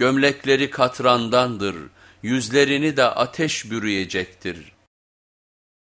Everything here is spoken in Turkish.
gömlekleri katrandandır, yüzlerini de ateş bürüyecektir.''